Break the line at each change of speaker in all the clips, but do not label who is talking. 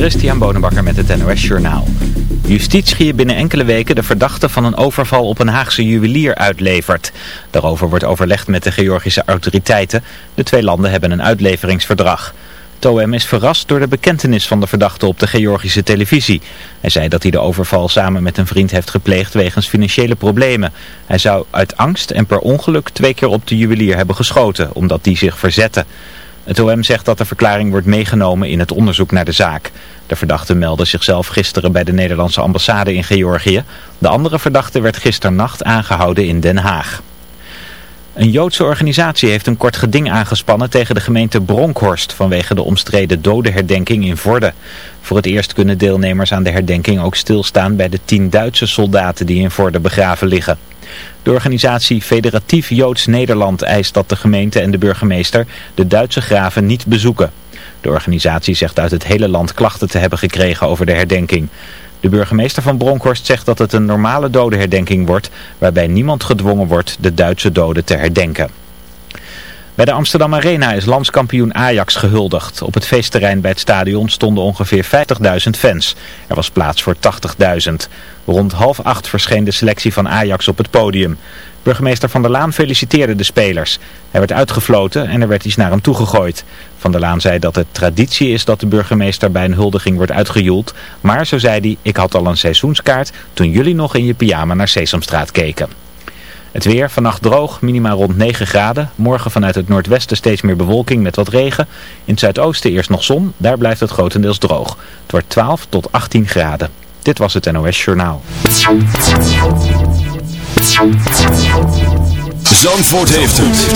Christian Bonenbakker met het NOS Journaal. Justitie binnen enkele weken de verdachte van een overval op een Haagse juwelier uitlevert. Daarover wordt overlegd met de Georgische autoriteiten. De twee landen hebben een uitleveringsverdrag. Het is verrast door de bekentenis van de verdachte op de Georgische televisie. Hij zei dat hij de overval samen met een vriend heeft gepleegd wegens financiële problemen. Hij zou uit angst en per ongeluk twee keer op de juwelier hebben geschoten, omdat die zich verzette. Het OM zegt dat de verklaring wordt meegenomen in het onderzoek naar de zaak. De verdachte meldde zichzelf gisteren bij de Nederlandse ambassade in Georgië. De andere verdachte werd gisternacht aangehouden in Den Haag. Een Joodse organisatie heeft een kort geding aangespannen tegen de gemeente Bronkhorst vanwege de omstreden dodenherdenking in Vorden. Voor het eerst kunnen deelnemers aan de herdenking ook stilstaan bij de tien Duitse soldaten die in Vorden begraven liggen. De organisatie Federatief Joods Nederland eist dat de gemeente en de burgemeester de Duitse graven niet bezoeken. De organisatie zegt uit het hele land klachten te hebben gekregen over de herdenking. De burgemeester van Bronkhorst zegt dat het een normale dodenherdenking wordt, waarbij niemand gedwongen wordt de Duitse doden te herdenken. Bij de Amsterdam Arena is landskampioen Ajax gehuldigd. Op het feestterrein bij het stadion stonden ongeveer 50.000 fans. Er was plaats voor 80.000. Rond half acht verscheen de selectie van Ajax op het podium. Burgemeester Van der Laan feliciteerde de spelers. Hij werd uitgefloten en er werd iets naar hem toegegooid. Van der Laan zei dat het traditie is dat de burgemeester bij een huldiging wordt uitgejoeld. Maar, zo zei hij, ik had al een seizoenskaart toen jullie nog in je pyjama naar Sesamstraat keken. Het weer, vannacht droog, minimaal rond 9 graden. Morgen vanuit het noordwesten steeds meer bewolking met wat regen. In het zuidoosten eerst nog zon, daar blijft het grotendeels droog. Het wordt 12 tot 18 graden. Dit was het NOS Journaal.
Zandvoort heeft het.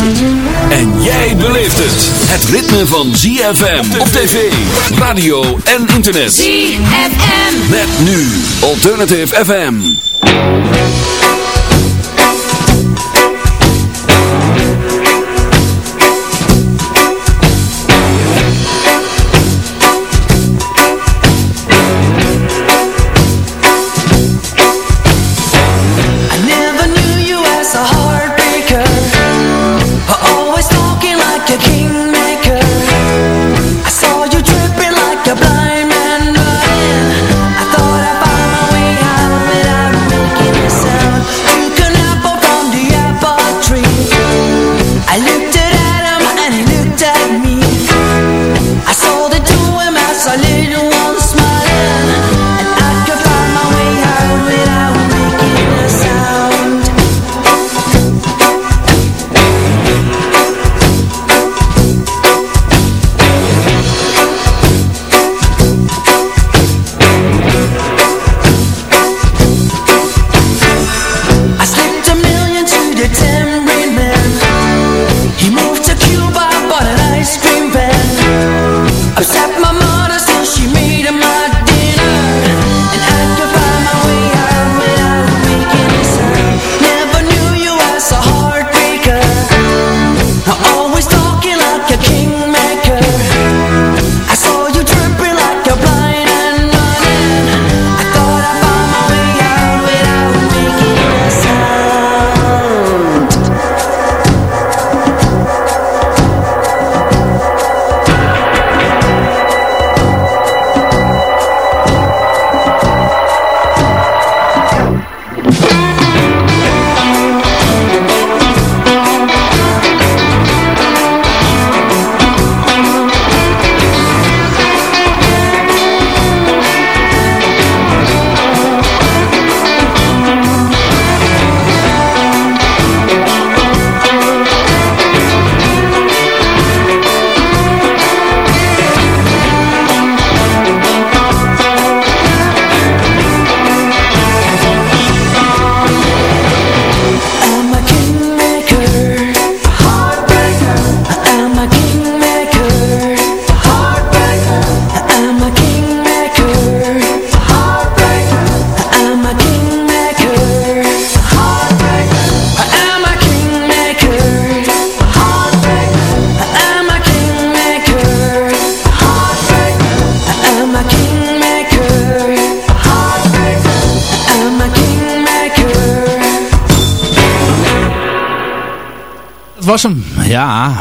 En jij beleeft het. Het ritme van ZFM op tv, radio en internet.
ZFM.
Met nu Alternative FM.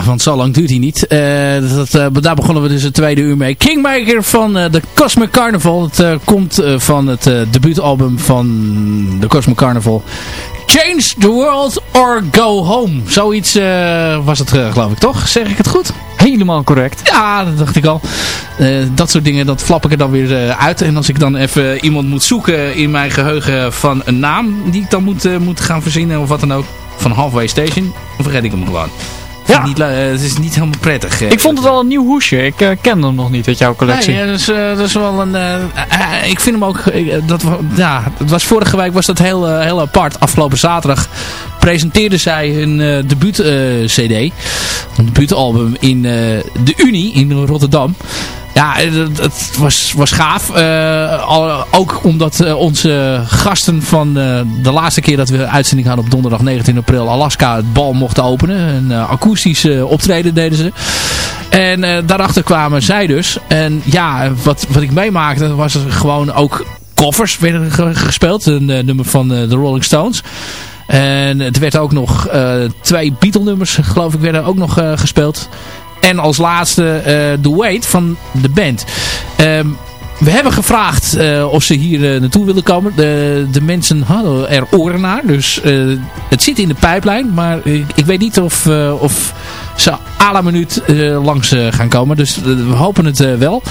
Ja, want zo lang duurt hij niet. Uh, dat, daar begonnen we dus het tweede uur mee. Kingmaker van de Cosmic Carnival. Het komt van het debuutalbum van de Cosmic Carnival. Change the World or Go Home. Zoiets was het geloof ik toch? Zeg ik het goed?
Helemaal correct.
Ja, dat dacht ik al. dat soort dingen, dat flap ik er dan weer uit. En als ik dan even iemand moet zoeken in mijn geheugen van een naam die ik dan moet, moet gaan verzinnen of wat dan ook van Halfway Station. Dan vergeet ik hem gewoon. Ja. Niet, uh, het is niet helemaal prettig.
ik vond het al een nieuw hoesje. Ik uh, ken hem nog niet uit jouw collectie.
Nee, dat, is, dat is wel een... ik vind hem ook... dat, ja, het was vorige week was dat heel, heel apart. Afgelopen zaterdag presenteerden zij hun debuut CD. Een debuutalbum in de Unie in Rotterdam. Ja, het, was, was gaaf. Uh, ook omdat uh, onze gasten van de laatste keer dat we uitzending hadden op donderdag 19 april Alaska het bal mochten openen. Een akoestisch optreden deden ze. En daarachter kwamen zij dus. En ja, wat, wat ik meemaakte was gewoon ook koffers werden gespeeld. Een nummer van de Rolling Stones. En het werd ook nog twee Beatle nummers geloof ik werden ook nog gespeeld. En als laatste uh, The Wait van de band. Ehm, we hebben gevraagd uh, of ze hier uh, naartoe willen komen. De, de mensen hadden er oren naar. Dus het zit in de pijplijn. Maar ik, ik weet niet of, of ze à la minuut langs gaan komen. Dus we hopen het wel.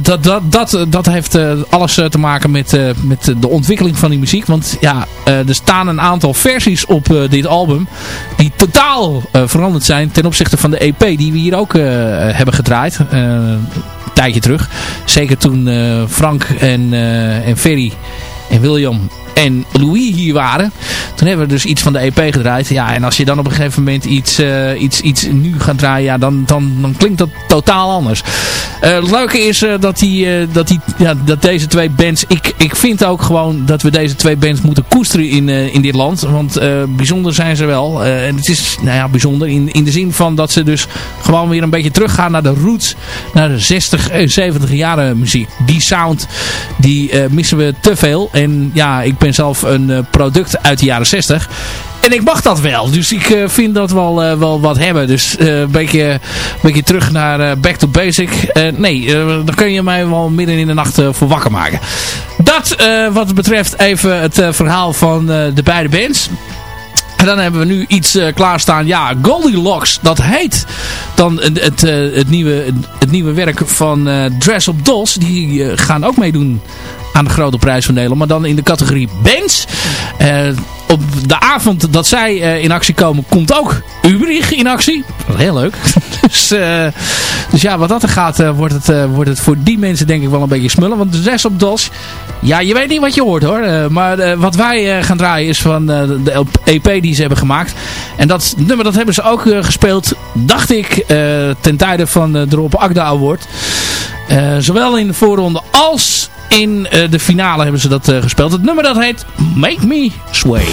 Dat, dat, dat, dat heeft alles te maken met, met de ontwikkeling van die muziek. Want ja, er staan een aantal versies op dit album die totaal veranderd zijn ten opzichte van de EP die we hier ook hebben gedraaid. een tijdje terug. Zeker toen Frank en, en Ferry en William en Louis hier waren. Toen hebben we dus iets van de EP gedraaid. Ja, en als je dan op een gegeven moment iets, uh, iets, iets nu gaat draaien, ja, dan, dan, dan klinkt dat totaal anders. Uh, het leuke is uh, dat, die, dat, die, ja, dat deze twee bands... Ik, ik vind ook gewoon dat we deze twee bands moeten koesteren in, in dit land. Want bijzonder zijn ze wel. en het is nou ja, bijzonder in, in de zin van dat ze dus gewoon weer een beetje teruggaan naar de roots. Naar de 60 en 70 jaren muziek. Die sound, die missen we te veel. En ja, ik ben zelf een eh, product uit de jaren 60. En ik mag dat wel. Dus ik uh, vind dat wel, uh, wel wat hebben. Dus uh, een, beetje, een beetje terug naar back to basic. nee, dan kun je mij wel midden in de nacht voor wakker maken. Dat wat betreft even het verhaal van de beide bands. En dan hebben we nu iets klaarstaan. Ja, Goldilocks. Dat heet dan het, het, het, nieuwe, het nieuwe werk van Dress Up Dolls. Die gaan ook meedoen aan de grote prijs van Nederland. Maar dan in de categorie bands. Uh, op de avond dat zij uh, in actie komen, komt ook Ubrich in actie. Heel leuk. dus, uh, dus ja, wat dat er gaat, wordt, het, wordt het voor die mensen denk ik wel een beetje smullen. Want de rest op DOS, ja, je weet niet wat je hoort hoor. maar wat wij gaan draaien is van de EP die ze hebben gemaakt. En dat nummer dat hebben ze ook gespeeld, dacht ik, ten tijde van de Rob Agda Award. zowel in de voorronde als in uh, de finale hebben ze dat uh, gespeeld. Het nummer dat heet Make Me Sway.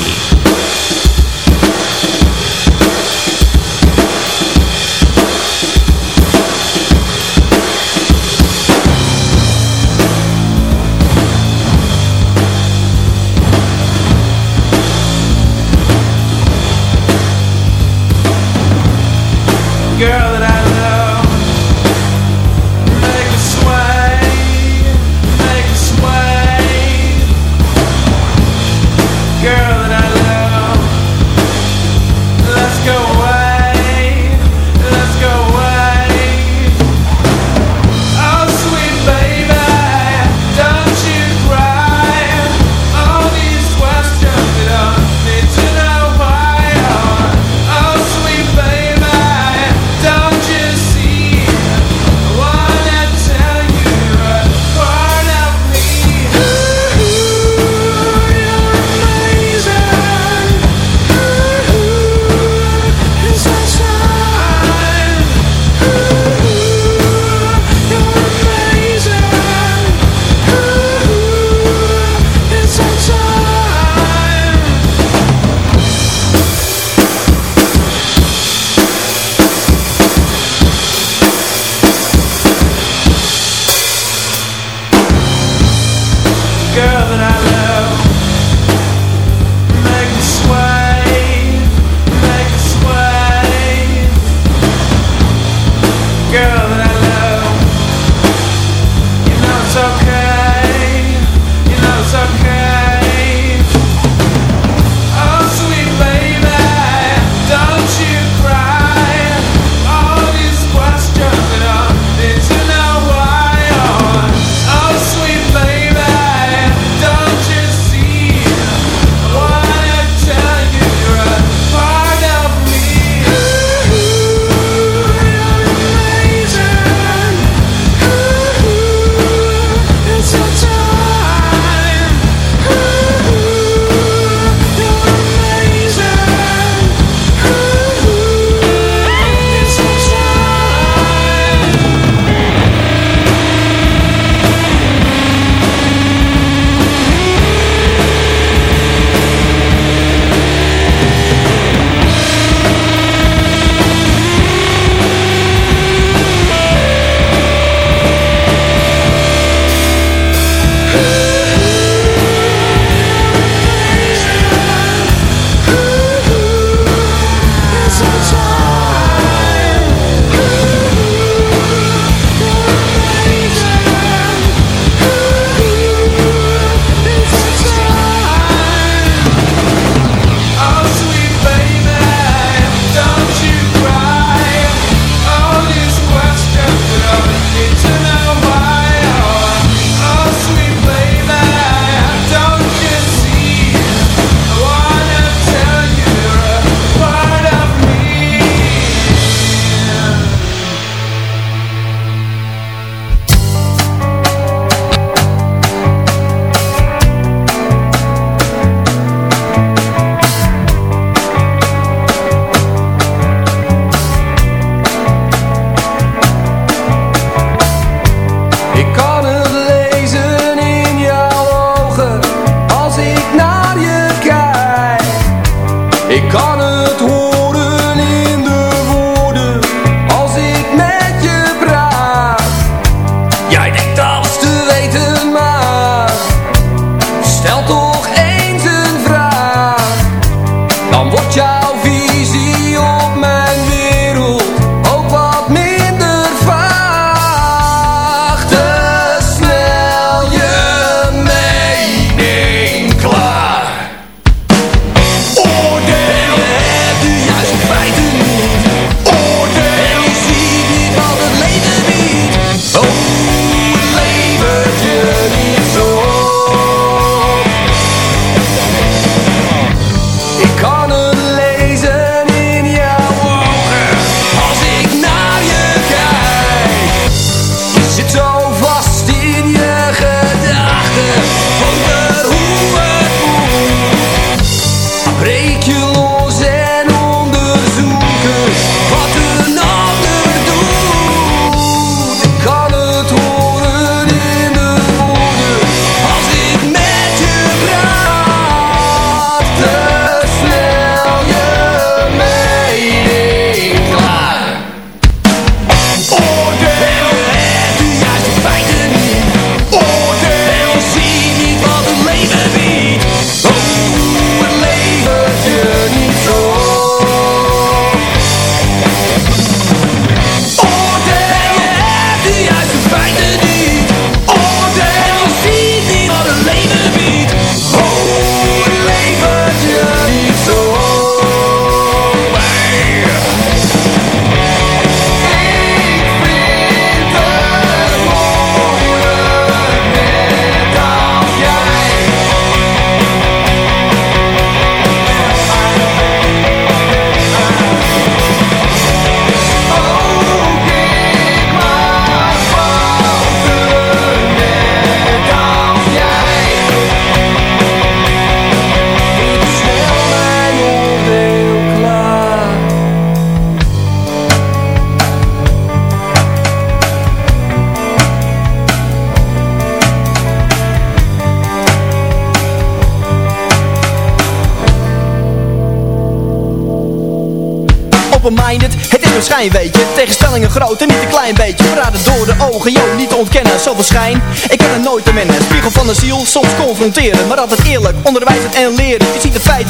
Groot en niet een klein beetje. Verraden door de ogen, joh, niet te ontkennen Zoveel schijn, ik kan er nooit te mennen. Spiegel van de ziel, soms confronteren Maar altijd eerlijk, onderwijzen en leren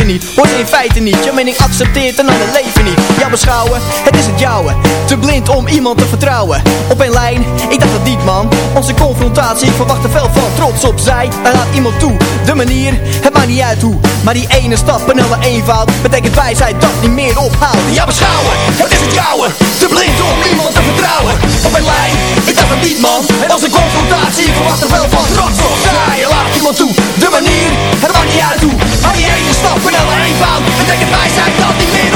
Je niet, hoort in feiten niet. Je mening accepteert en ander leven niet. Jou beschouwen, het is het jouwe. Te blind om iemand te vertrouwen. Op een lijn, ik dacht het niet man. Onze confrontatie, ik verwacht er veel van Trots op zij, daar laat iemand toe De manier, het maakt niet uit hoe. Maar die ene stap en alle eenvoud Betekent wijsheid dat niet meer ophoudt Ja beschouwen, het is het jouwe. Te blind om iemand te vertrouwen. Op een lijn, ik dacht het niet man. En als een confrontatie, ik verwacht er veel van Trots op je laat iemand toe De manier, het maakt niet uit hoe. Maar die ene stap en alle eenvoud Betekent wijsheid dat niet meer ophoudt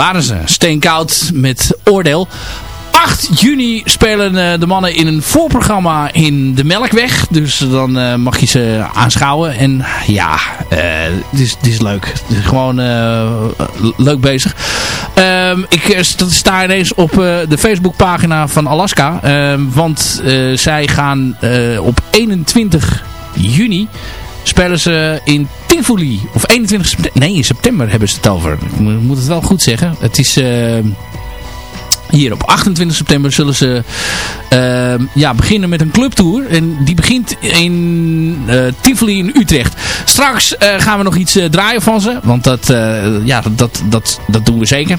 waren ze. Steenkoud met oordeel. 8 juni spelen uh, de mannen in een voorprogramma in de Melkweg. Dus dan uh, mag je ze aanschouwen. En ja, het, is, het is leuk. Het is gewoon leuk bezig. Um, ik sta ineens op de Facebookpagina van Alaska. Ehm, want zij gaan op 21 juni spelen ze in Tivoli. Of 21 september. Nee, in september hebben ze het over. Ik moet het wel goed zeggen. Het is... Uh, Hier op 28 september zullen ze uh, ja, beginnen met een clubtour. En die begint in uh, Tivoli in Utrecht. Straks uh, gaan we nog iets draaien van ze. Want dat, ja, dat, dat, dat doen we zeker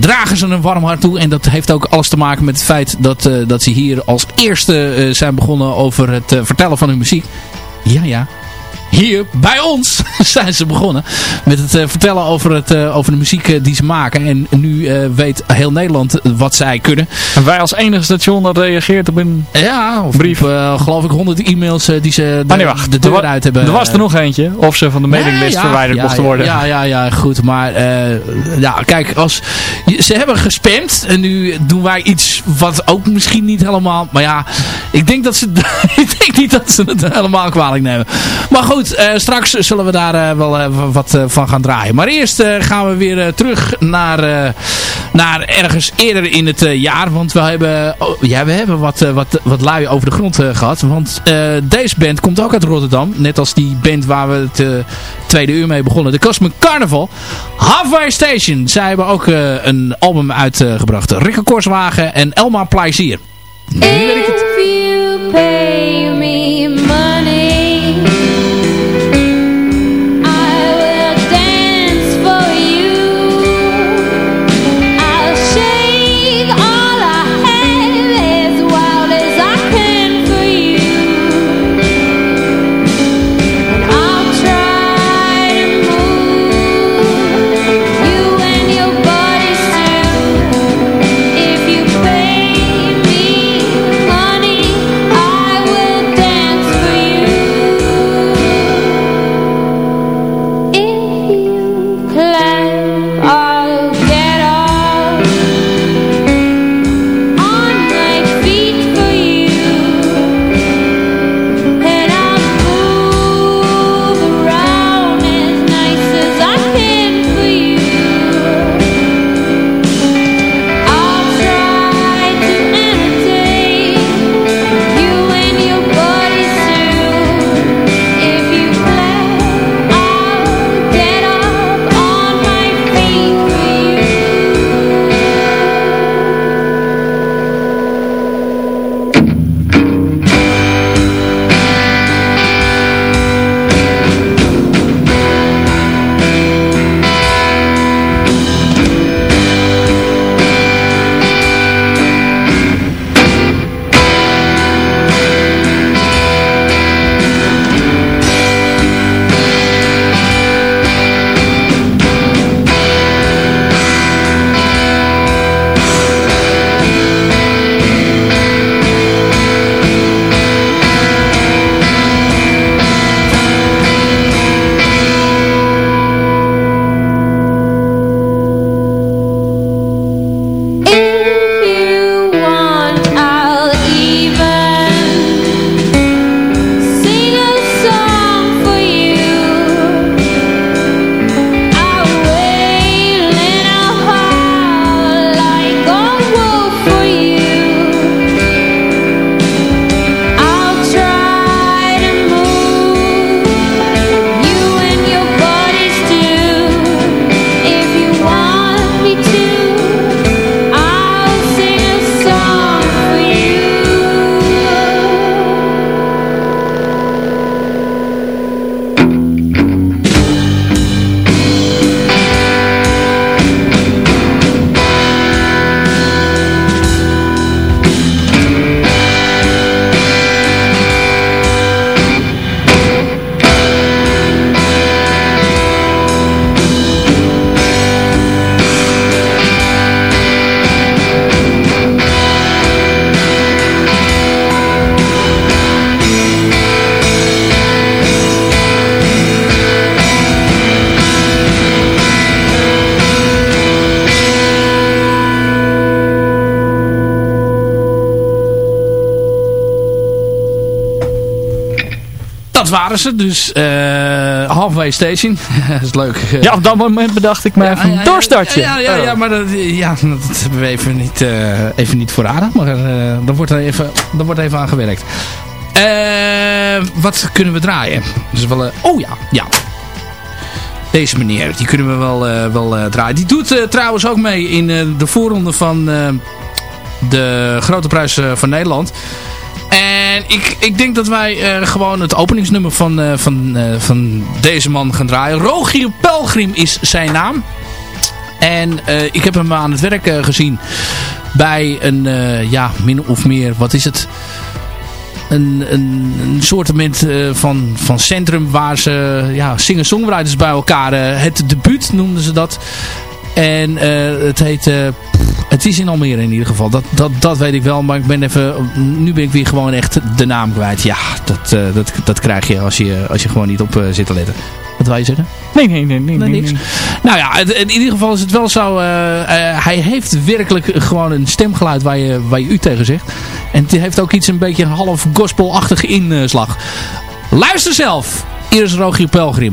dragen ze een warm hart toe. En dat heeft ook alles te maken met het feit dat, dat ze hier als eerste zijn begonnen over het vertellen van hun muziek. Ja, ja hier bij ons zijn ze begonnen. Met het uh, vertellen over, het, uh, over de muziek uh, die ze maken. En nu weet heel Nederland wat zij kunnen.
En wij als enige station dat reageert op een
ja, of brief. Op, geloof ik honderd e-mails die ze
de, ah, nee, wacht.
de deur uit hebben.
Er was er nog eentje. Of ze van de mailinglist ja, verwijderd
ja,
mochten worden.
Ja, ja, ja, goed. Maar ja, kijk, als, ze hebben gespamd. En nu doen wij iets wat ook misschien niet helemaal... Maar ja, ik denk, dat ze, ik denk niet dat ze het helemaal kwalijk nemen. Maar goed. Uh, straks zullen we daar uh, wel uh, wat van gaan draaien. Maar eerst gaan we weer terug naar, naar ergens eerder in het jaar. Want we hebben, oh, ja, we hebben wat, wat, wat lui over de grond gehad. Want deze band komt ook uit Rotterdam. Net als die band waar we het tweede uur mee begonnen. De Cosmic Carnival. Halfway Station. Zij hebben ook een album uitgebracht. Rikke Korswagen en Elma Plezier. Nu weet ik het. Waren ze. Dus uh, halfway station. dat is leuk.
Ja, op dat moment bedacht ik me ja, even een doorstartje.
Ja, ja, ja, maar dat, ja, dat hebben we even niet, uh, even niet voorraden. Maar daar, wordt er even, wordt even aan gewerkt. wat kunnen we draaien? Dus wel, oh ja, ja. Deze meneer, die kunnen we wel, wel draaien. Die doet trouwens ook mee in de voorronde van de Grote Prijs van Nederland. Ik, ik denk dat wij gewoon het openingsnummer van, van, van deze man gaan draaien. Rogier Pelgrim is zijn naam. En ik heb hem aan het werk gezien bij een, ja, min of meer, wat is het een, een, een uh, van, van centrum waar ze ja, singer-songwriters bij elkaar... Het debuut noemden ze dat. En het heet... het is in Almere in ieder geval. Dat, dat, dat weet ik wel. Maar ik ben even, nu ben ik weer gewoon echt de naam kwijt. Ja, dat, dat, dat krijg je als je, als je gewoon niet op zit te letten. Wat wil je zeggen?
Nee, nee, nee. nee, nee,
niks. Nou ja, in ieder geval is het wel zo. Uh, uh, hij heeft werkelijk gewoon een stemgeluid waar je, waar je u tegen zegt. En het heeft ook iets een beetje een half gospelachtige inslag. Luister zelf. Hier is Rogier Pelgrim.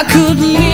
I could leave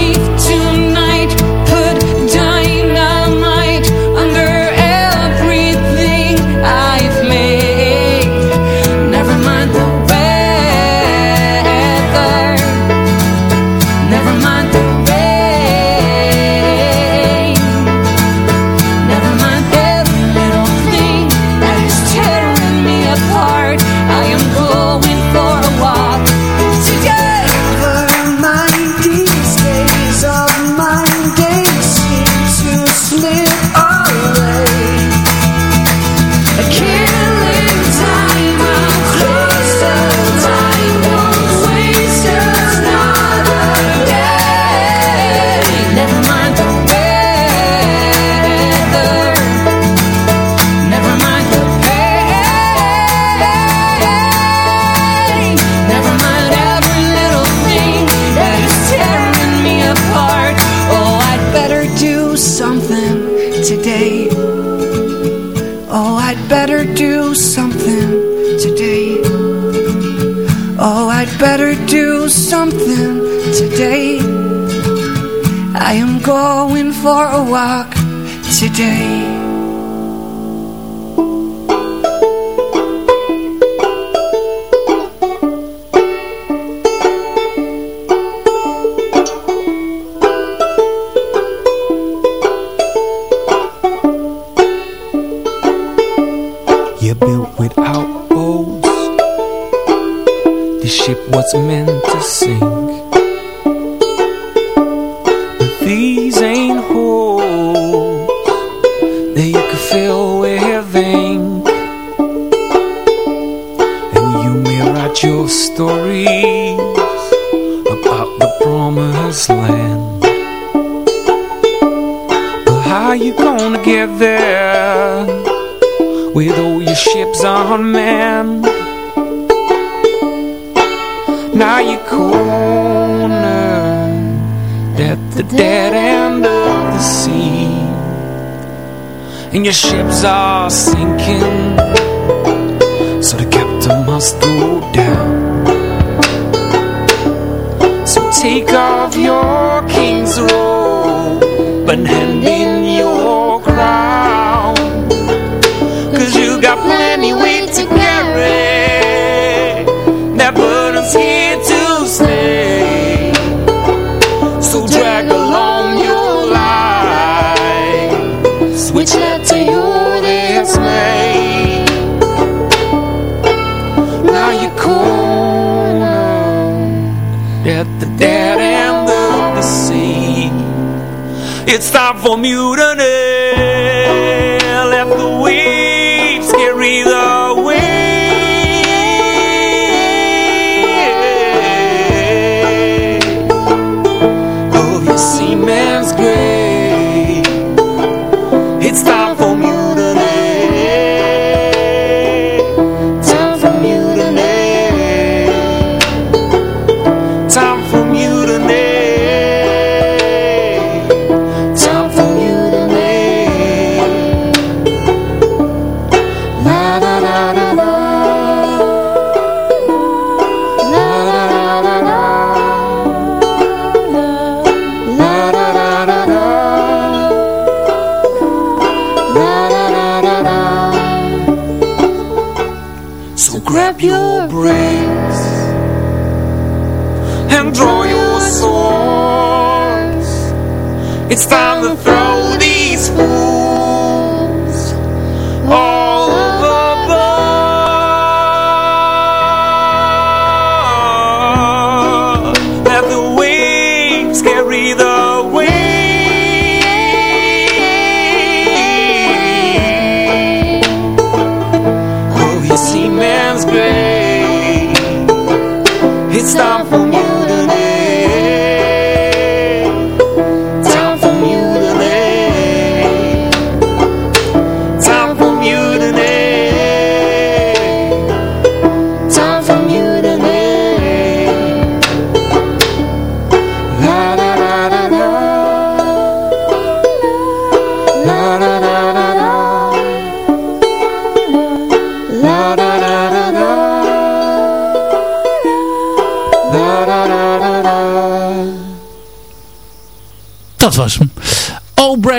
there with all your ships on unmanned. Now you're cornered at the dead end of the sea, and your ships are sinking, so the captain must go down. So take off your king's robe
for Muter. And draw your swords. It's time to throw these fools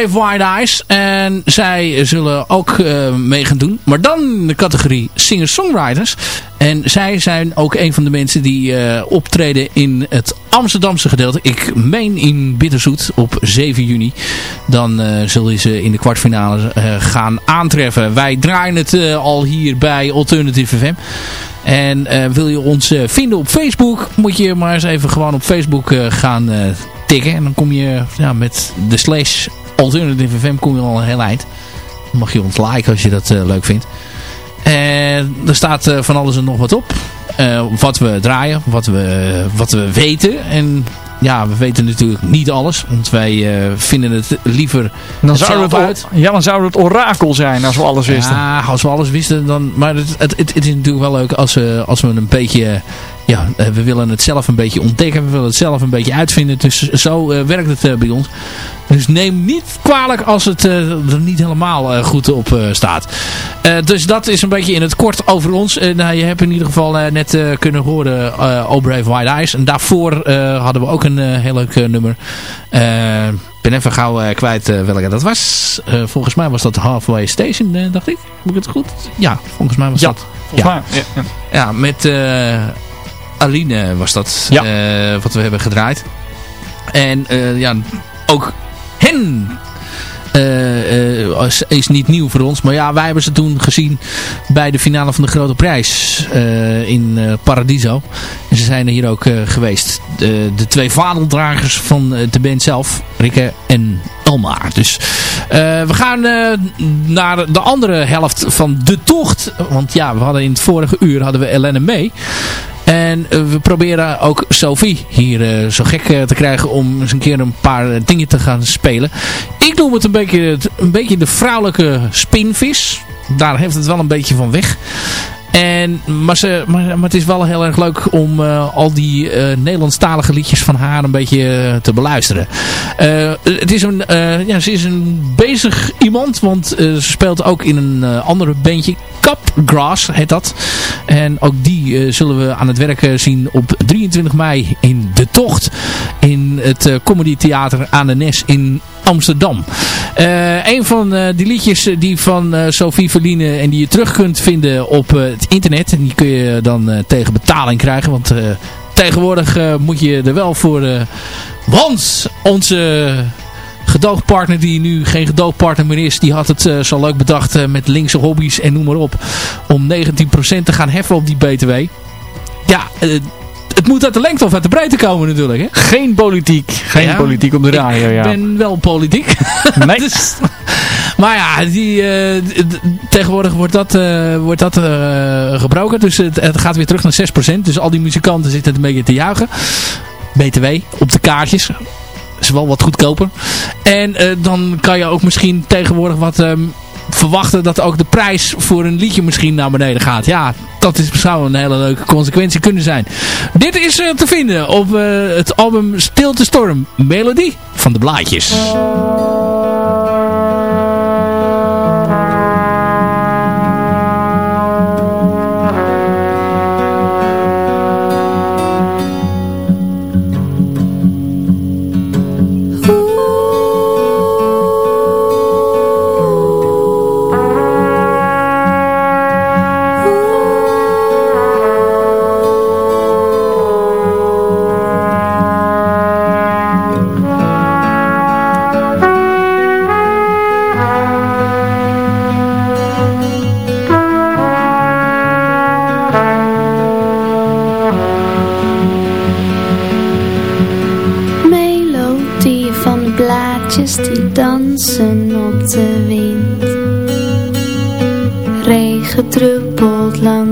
White Eyes. En zij zullen ook eh, mee gaan doen. Maar dan de categorie singer-songwriters. En zij zijn ook een van de mensen die eh, optreden in het Amsterdamse gedeelte. Ik meen in Bitterzoet op 7 juni. Dan eh, zullen ze in de kwartfinale gaan aantreffen. Wij draaien het al hier bij Alternative FM. En wil je ons vinden op Facebook, moet je maar eens even gewoon op Facebook gaan tikken. En dan kom je ja, met de slash Alternative FM kom je al een heel eind. Mag je ons liken als je dat eh, leuk vindt. En er staat eh, van alles en nog wat op. Eh, wat we draaien, wat we, wat we weten. En ja, we weten natuurlijk niet alles. Want wij eh, vinden het liever
Dan zou, het,
uit.
ja, dan zou het orakel zijn als we alles wisten.
Ja, als we alles wisten dan... Maar het, het, het, het is natuurlijk wel leuk als, we als we een beetje... Ja, eh, we willen het zelf een beetje ontdekken. We willen het zelf een beetje uitvinden. Dus zo eh, werkt het eh, bij ons. Dus neem niet kwalijk als het er niet helemaal goed op staat. Dus dat is een beetje in het kort over ons. Nou, je hebt in ieder geval net kunnen horen Oh Brave White Eyes. En daarvoor hadden we ook een heel leuk nummer. Ik ben even gauw kwijt welke dat was. Volgens mij was dat Halfway Station, dacht ik. Heb ik het goed? Ja, volgens mij was
Ja,
dat.
Volgens
ja.
mij. Ja, ja.
Ja, met Aline was dat
Ja.
eh, wat we hebben gedraaid. En eh, ja, ook hen eh, is- niet nieuw voor ons. Maar ja, wij hebben ze toen gezien bij de finale van de Grote Prijs in Paradiso. En ze zijn er hier ook geweest. De, de twee vadeldragers van de band zelf, Rikke en Elmar. Dus we gaan naar de andere helft van de tocht. Want ja, we hadden in het vorige uur hadden we Elena mee. En eh, we proberen ook Sophie hier eh, zo gek eh, te krijgen om eens een keer een paar dingen te gaan spelen. Ik noem het een beetje, een beetje de vrouwelijke spinvis. Daar heeft het wel een beetje van weg. En, maar, maar, het is wel heel erg leuk om eh, al die eh, Nederlandstalige liedjes van haar een beetje eh, te beluisteren. Het is een, ja, ze is een bezig iemand, want ze speelt ook in een andere bandje. Capgrass heet dat. En ook die zullen we aan het werk zien op 23 mei in De Tocht. In het Comedy Theater aan de Nes in Amsterdam. Een van die liedjes die van Sophie Verline en die je terug kunt vinden op eh, internet. En die kun je dan eh, tegen betaling krijgen. Want eh, tegenwoordig eh, moet je er wel voor... want onze gedoogpartner die nu geen gedoogpartner meer is, die had het zo leuk bedacht met linkse hobby's en noem maar op. Om 19% te gaan heffen op die BTW. Ja, het het moet uit de lengte of uit de breedte komen natuurlijk. Hè?
Geen politiek. Geen
Ja.
politiek op de radio, ja.
Ik ben wel politiek.
Nee.
Dus- maar ja, die, eh, tegenwoordig wordt dat, eh, wordt dat eh, gebroken. Dus het, het gaat weer terug naar 6%. Dus al die muzikanten zitten een beetje te juichen. BTW op de kaartjes. Is wel wat goedkoper. En dan kan je ook misschien tegenwoordig wat ehm, verwachten dat ook de prijs voor een liedje misschien naar beneden gaat. Ja, dat is, zou een hele leuke consequentie kunnen zijn. Dit is eh, te vinden op eh, het album Stilte Storm. Melodie van de Blaadjes.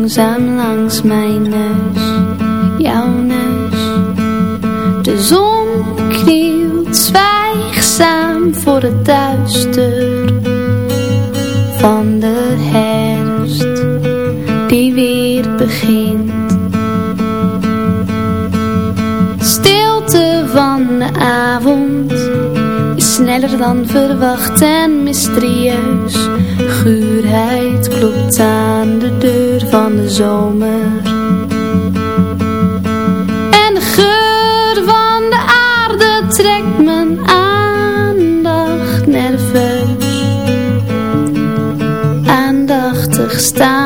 Langzaam langs mijn neus, jouw neus. De zon knielt zwijgzaam voor het duister van de herfst die weer begint. Stilte van de avond is sneller dan verwacht en mysterieus. Guurheid klopt aan de deur van de zomer. En de geur van de aarde trekt mijn aandacht nerveus. Aandachtig staan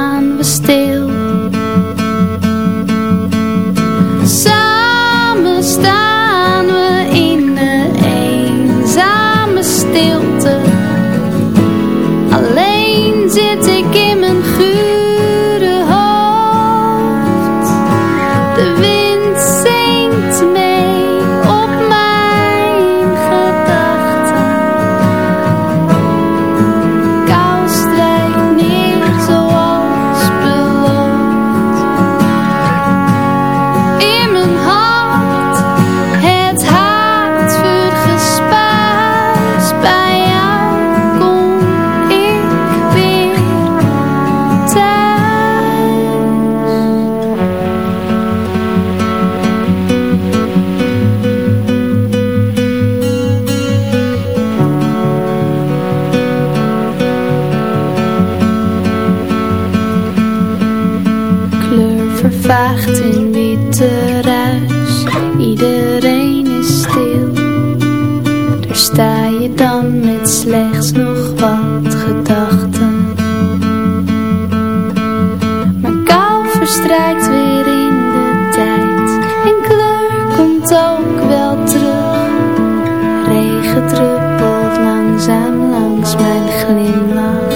langzaam langs mijn glimlach.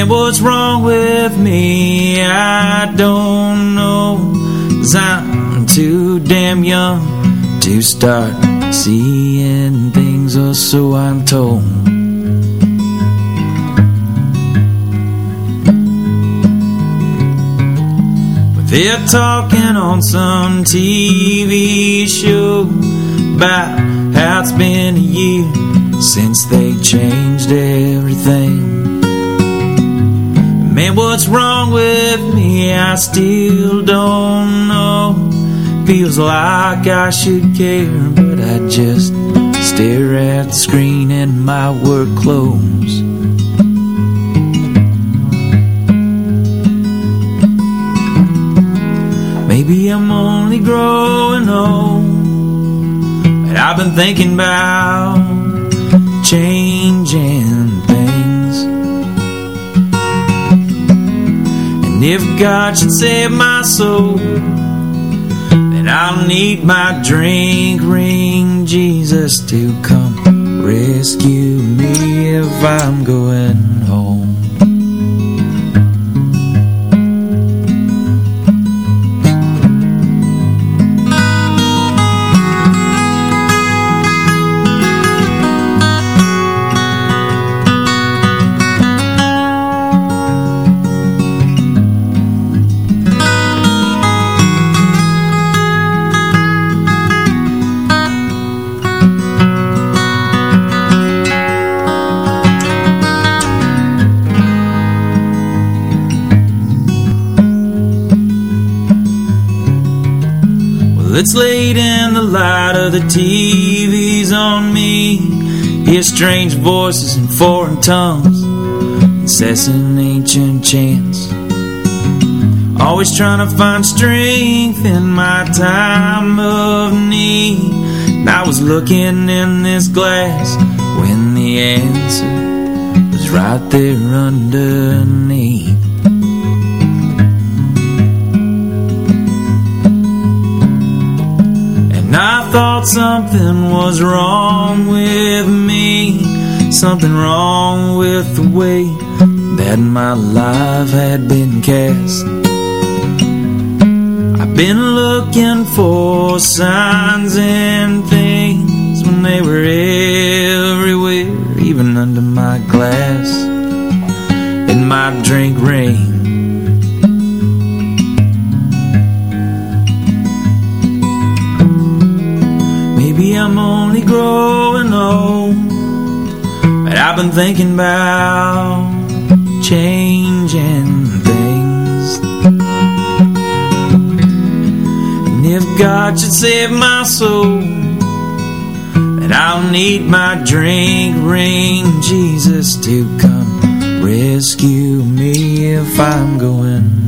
Man, what's wrong with me? I don't know. Cause I'm too damn young to start seeing things, or so I'm told. But they're talking on some TV show about how it's been a year since they changed everything. Man, what's wrong with me? I still don't know. Feels like I should care, but I just stare at the screen in my work clothes. Maybe I'm only growing old, but I've been thinking about changing And if God should save my soul, then I'll need my drink ring Jesus to come rescue me if I'm going it's late and the light of the TV's on me. Hear strange voices in foreign tongues, incessant ancient chants. Always trying to find strength in my time of need. And I was looking in this glass when the answer was right there underneath. And I thought something was wrong with me, something wrong with the way that my life had been cast. I've been looking for signs and things when they were everywhere, even under my glass, in my drink ring. Growing old, but I've been thinking about changing things. And if God should save my soul, then I'll need my drink ring Jesus to come rescue me if I'm going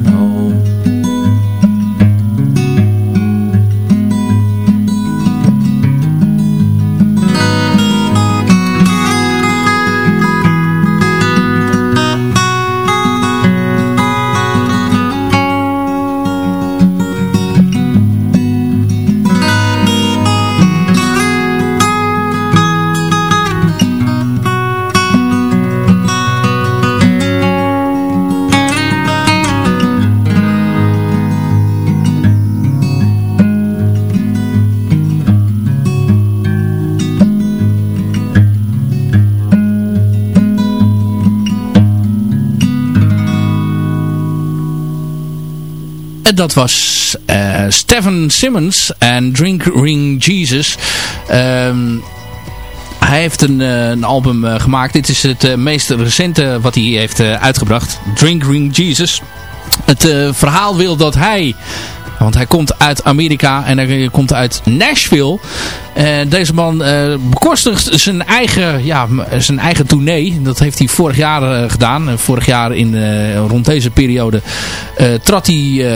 dat was eh Stephen Simmons en Drink Ring Jesus. Ehm, hij heeft een, eh, een album eh, gemaakt. Dit is het meest recente wat hij heeft uitgebracht. Drink Ring Jesus. Het verhaal wil dat hij... Want hij komt uit Amerika en hij komt uit Nashville. Eh, deze man eh, bekostigt zijn eigen, ja, zijn eigen tournee. Dat heeft hij vorig jaar eh, gedaan. En vorig jaar in, rond deze periode trad hij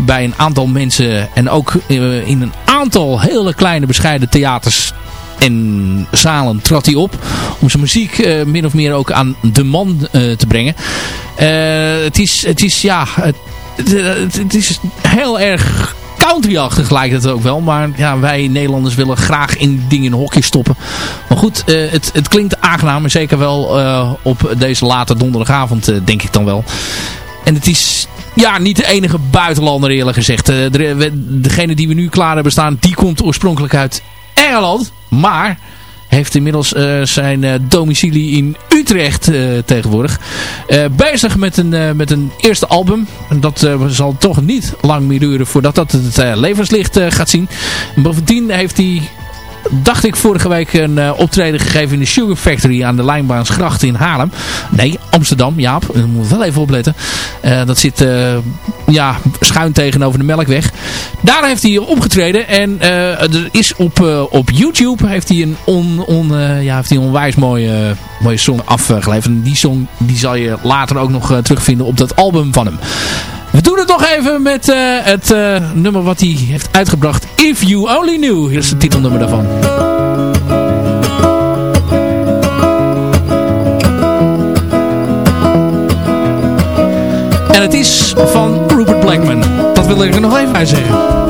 bij een aantal mensen. En ook in een aantal hele kleine bescheiden theaters en zalen trad hij op. Om zijn muziek min of meer ook aan de man te brengen. Het, is, het is ja... Het, het, het- is heel erg countryachtig lijkt het ook wel. Maar ja, wij Nederlanders willen graag in dingen in een hokje stoppen. Maar goed, eh, het, het klinkt aangenaam. en Zeker wel eh, op deze late donderdagavond, eh, denk ik dan wel. En het is ja, niet de enige buitenlander eerlijk gezegd. Eh, degene die we nu klaar hebben staan, die komt oorspronkelijk uit Engeland. Maar heeft inmiddels eh, zijn eh, domicilie in Utrecht eh, tegenwoordig. Bezig met een, met een eerste album. Dat eh, zal toch niet lang meer duren voordat dat het levenslicht gaat zien. En bovendien heeft hij dacht ik vorige week een eh, optreden gegeven in de Sugar Factory aan de Lijnbaansgracht in Haarlem. Nee, Amsterdam, Jaap. Daar moet wel even opletten. Eh, dat zit eh, ja, schuin tegenover de Melkweg. Daar heeft hij opgetreden en er is op, op YouTube heeft hij een, on, on, ja, heeft hij onwijs mooie, mooie song afgeleverd. En die song die zal je later ook nog terugvinden op dat album van hem. We doen het nog even met eh, het eh, nummer wat hij heeft uitgebracht. If You Only Knew. Hier is het titelnummer daarvan. En het is van Rupert Blackman. Dat wil ik er nog even bij zeggen.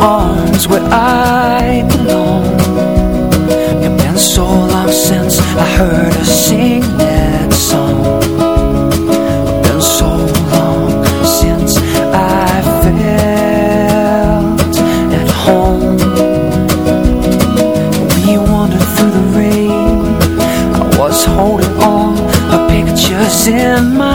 Arms where I belong. It's been so long since I heard her sing that song. It's been so long since I felt at home. We wandered through the rain. I was holding her pictures in my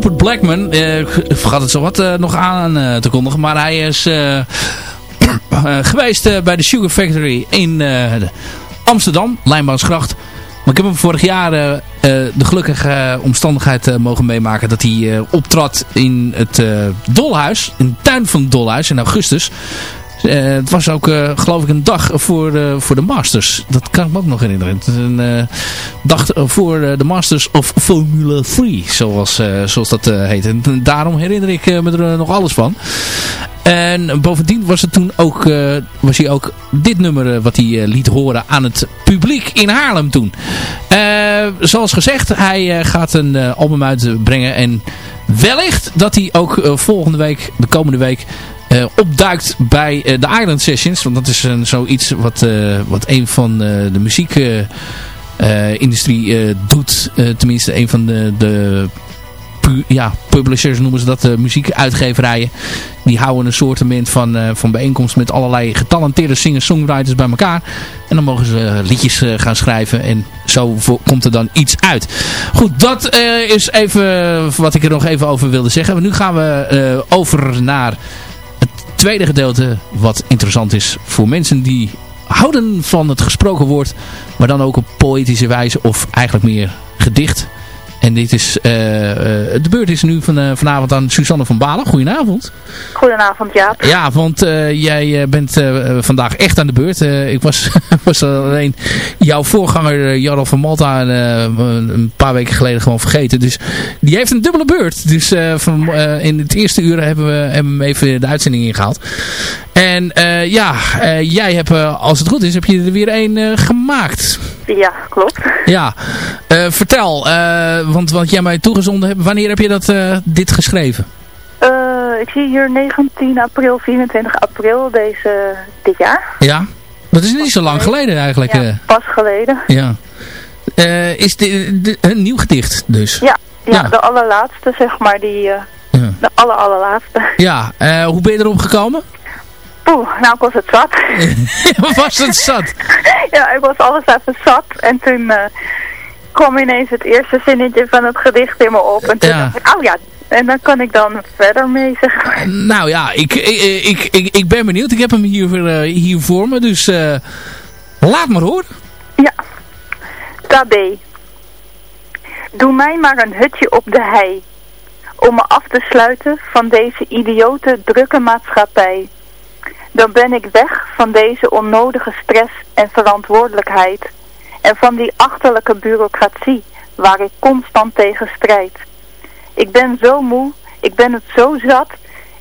Rupert Blackman. Eh, ik vergat het zo wat eh, nog aan eh, te kondigen. Maar hij is eh, eh, geweest eh, bij de Sugar Factory in eh, Amsterdam, Lijnbaansgracht. ik heb hem vorig jaar de gelukkige omstandigheid mogen meemaken dat hij optrad in het Dolhuis, in de tuin van het Dolhuis in augustus. Uh, het was ook, uh, geloof ik, een dag voor, uh, voor de Masters. Dat kan ik me ook nog herinneren. Het is een dag voor de Masters of Formula 3, zoals, zoals dat heet. Daarom herinner ik me er nog alles van. En bovendien was, het toen ook, was hij ook dit nummer wat hij liet horen aan het publiek in Haarlem toen. zoals gezegd, hij gaat een album uitbrengen en wellicht dat hij ook volgende week, de komende week uh, opduikt bij uh, de Island Sessions. Want dat is een, zoiets wat, uh, wat een van de muziekindustrie doet. tenminste, een van de, de ja, publishers noemen ze dat, de muziekuitgeverijen. Die houden een soortement van, van bijeenkomst met allerlei getalenteerde singer-songwriters bij elkaar. En dan mogen ze liedjes gaan schrijven en zo komt er dan iets uit. Goed, dat is even wat ik er nog even over wilde zeggen. nu gaan we over naar tweede gedeelte wat interessant is voor mensen die houden van het gesproken woord. Maar dan ook op poëtische wijze of eigenlijk meer gedicht. En dit is, uh, de beurt is nu van, uh, vanavond aan Susanne van Balen. Goedenavond.
Goedenavond, ja.
Ja, want jij bent vandaag echt aan de beurt. ik was, was alleen jouw voorganger Jarl van Malta een paar weken geleden gewoon vergeten. Dus die heeft een dubbele beurt. Dus van, in het eerste uur hebben we hem even de uitzending ingehaald. En ja, jij hebt, als het goed is, heb je er weer een gemaakt.
Ja, klopt.
Ja, vertel want wat jij mij toegezonden hebt, wanneer heb je dat, uh, dit geschreven?
Ik zie hier 19 april, 24 april deze, dit jaar.
Ja, dat is niet zo lang geleden eigenlijk.
Ja, eh. pas geleden.
Ja. Is dit een nieuw gedicht dus?
Ja, ja, de allerlaatste zeg maar, die, ja. de aller allerlaatste.
Ja, hoe ben je erop gekomen?
Oeh, nou ik was het zat.
was het zat?
ja, ik was alles even zat en toen kwam ineens het eerste zinnetje van het gedicht in me op. En toen dacht ik, oh ja, en dan kan ik dan verder mee zeggen.
Nou ja, ik, ik, ik, ik, ben benieuwd. Ik heb hem hier, uh, hier voor me, dus uh, laat maar horen.
Ja. Tabé. Doe mij maar een hutje op de hei. Om me af te sluiten van deze idiote drukke maatschappij. Dan ben ik weg van deze onnodige stress en verantwoordelijkheid en van die achterlijke bureaucratie waar ik constant tegen strijd. Ik ben zo moe, ik ben het zo zat,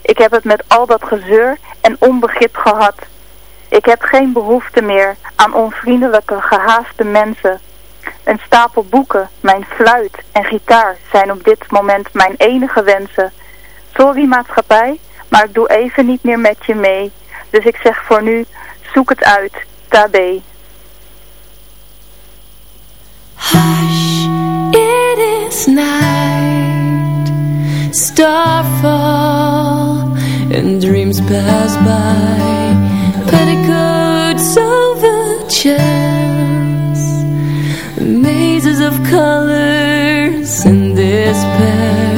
ik heb het met al dat gezeur en onbegrip gehad. Ik heb geen behoefte meer aan onvriendelijke, gehaaste mensen. Een stapel boeken, mijn fluit en gitaar zijn op dit moment mijn enige wensen. Sorry maatschappij, maar ik doe even niet meer met je mee. Dus ik zeg voor nu, zoek het uit, tabé.
Hush, it is night. Starfall and dreams pass by. Petticoats over chairs Mazes of colors and despair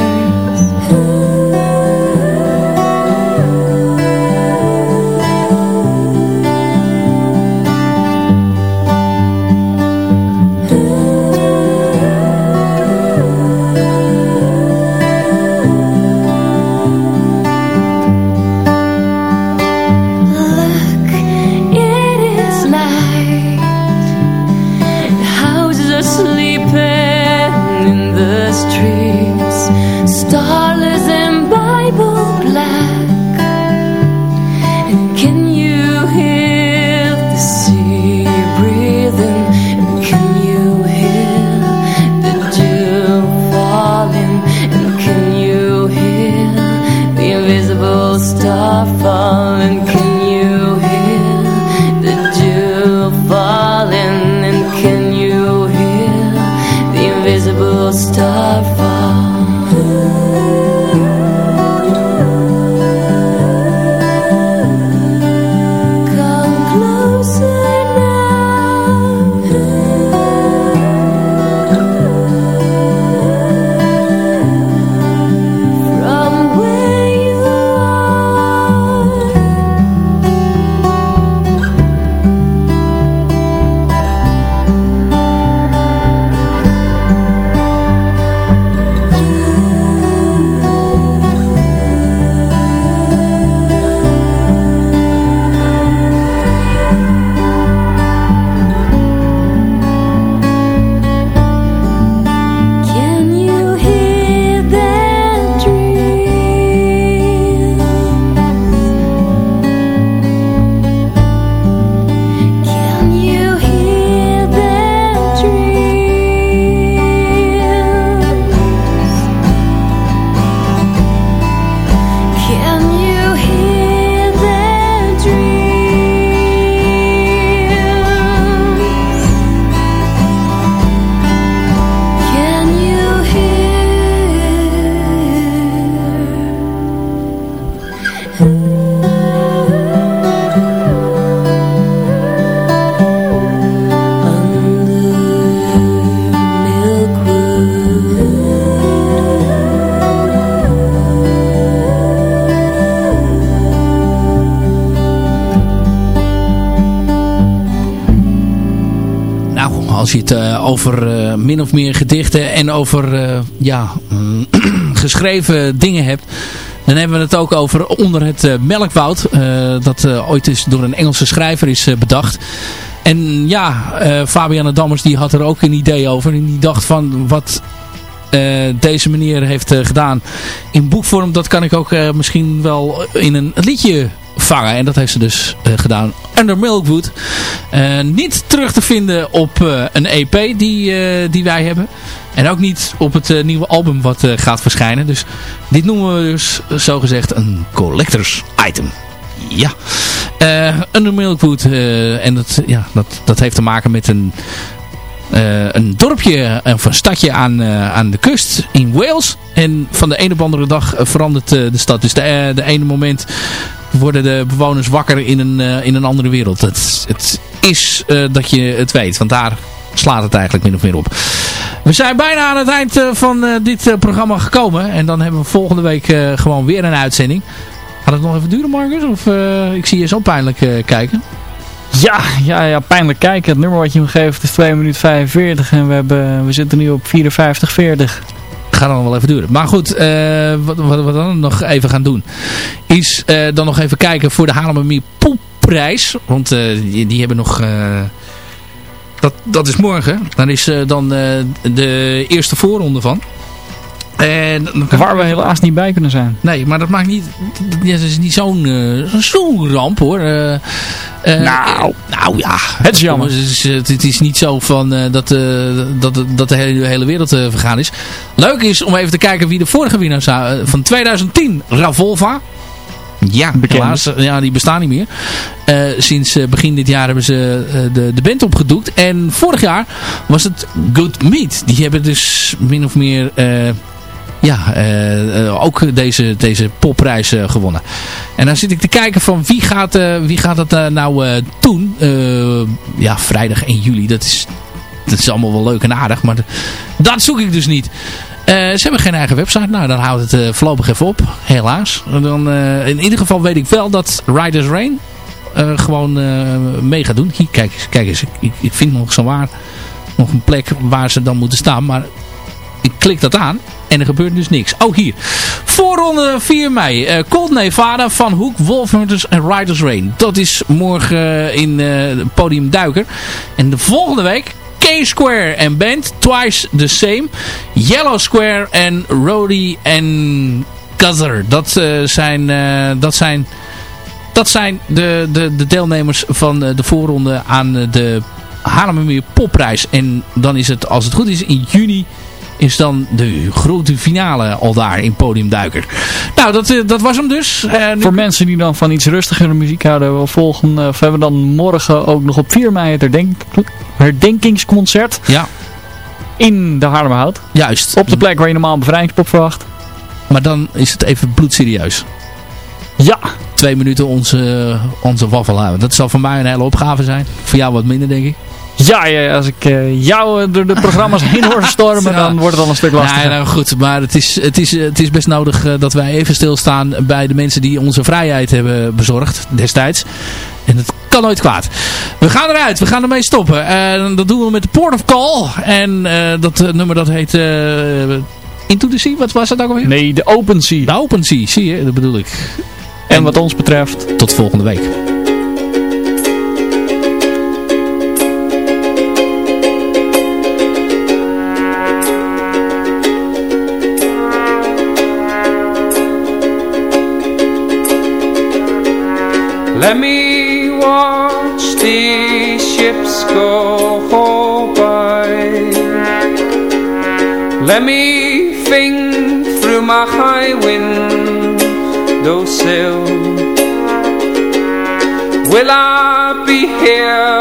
over eh, min of meer gedichten en over eh, ja, geschreven dingen hebt. Dan hebben we het ook over onder het melkwoud. dat ooit is door een Engelse schrijver is bedacht. En ja, Fabiana Dammers die had er ook een idee over. En die dacht van wat deze meneer heeft gedaan in boekvorm. Dat kan ik ook misschien wel in een liedje vangen. En dat heeft ze dus gedaan under Milkwood. Uh, niet terug te vinden op uh, een EP die, die wij hebben. En ook niet op het nieuwe album wat gaat verschijnen. Dus dit noemen we dus zogezegd een collectors item. Ja. under Milkwood. en dat, ja, dat, dat heeft te maken met een... een dorpje of een stadje aan, aan de kust in Wales. En van de ene op andere dag verandert de stad. Dus de, de ene moment worden de bewoners wakker in een, uh, in een andere wereld. Het, het is uh, dat je het weet, want daar slaat het eigenlijk min of meer op. We zijn bijna aan het eind uh, van dit programma gekomen. En dan hebben we volgende week gewoon weer een uitzending. Gaat het nog even duren, Marcus? Of ik zie je zo pijnlijk kijken.
Ja, ja, ja, pijnlijk kijken. Het nummer wat je me geeft is 2 minuten 45 en we, hebben, we zitten nu op 54,40
gaat dan wel even duren. Maar goed, uh, wat, wat, we dan nog even gaan doen. Is uh, dan nog even kijken voor de Haarlemmermeer Popprijs. Want uh, die, die, hebben nog... dat, dat is morgen. Daar is dan de eerste voorronde van.
En, Waar we helaas niet bij kunnen zijn.
Nee, maar dat maakt niet... Dat is niet zo'n uh, zo'n ramp hoor. Uh,
nou,
nou ja.
Het is jammer.
Het is, het is niet zo van dat, dat, dat de hele, hele wereld vergaan is. Leuk is om even te kijken wie de vorige winnaar van 2010. Ravolva. Ja, helaas. Ja, die bestaan niet meer. Uh, sinds begin dit jaar hebben ze de, de band opgedoekt. En vorig jaar was het Good Meat. Die hebben dus min of meer ja, uh, uh, ook deze, deze popprijs uh, gewonnen. En dan zit ik te kijken van wie gaat, wie gaat dat nou doen. ja, vrijdag 1 juli. Dat is, dat is allemaal wel leuk en aardig. Maar dat zoek ik dus niet. ze hebben geen eigen website. Nou, dan houdt het voorlopig even op. Helaas. Dan, in ieder geval weet ik wel dat Riders Rain gewoon mee gaat doen. Hier, kijk, kijk eens. Ik, ik vind nog zo waar nog een plek waar ze dan moeten staan. Maar ik klik dat aan. En er gebeurt dus niks. Oh, hier. Voorronde 4 mei. Uh, Cold Nevada, Van Hoek, Wolfhunters en Riders Rain. Dat is morgen uh, in uh, Podium Duiker. En de volgende week K-Square en Band. Twice the Same. Yellow Square en Rody en Guzzer. Dat zijn... dat zijn dat zijn de, de, de deelnemers van de voorronde aan de Haarlemmermeer Popprijs. En dan is het, als het goed is, in juni is dan de grote finale al daar in Podiumduiker. Nou, dat, eh, dat was hem dus.
Voor mensen die dan van iets rustigere muziek houden, we volgen, of hebben we dan morgen ook nog op 4 mei het herdenk herdenkingsconcert.
Ja.
In de Haarlemmerhout.
Juist.
Op de plek waar je normaal een bevrijdingspop verwacht.
Maar dan is het even bloedserieus.
Ja.
Twee minuten onze, onze waffel houden. Dat zal voor mij een hele opgave zijn. Voor jou wat minder, denk ik.
Ja, ja als ik uh, jou door de programma's heen hoor stormen, dan wordt het al een stuk lastiger.
Ja, nou goed, maar het is, het is, het is best nodig uh, dat wij even stilstaan bij de mensen die onze vrijheid hebben bezorgd destijds. En dat kan nooit kwaad. We gaan eruit, we gaan ermee stoppen. En dat doen we met de Port of Call. En uh, dat nummer dat heet... Into the Sea, wat was dat ook alweer?
Nee, de Open Sea.
De Open Sea, zie je, dat bedoel ik.
En, en wat ons betreft...
Tot volgende week.
Let me watch these ships go by. Let me think through my high window sill. Will I be here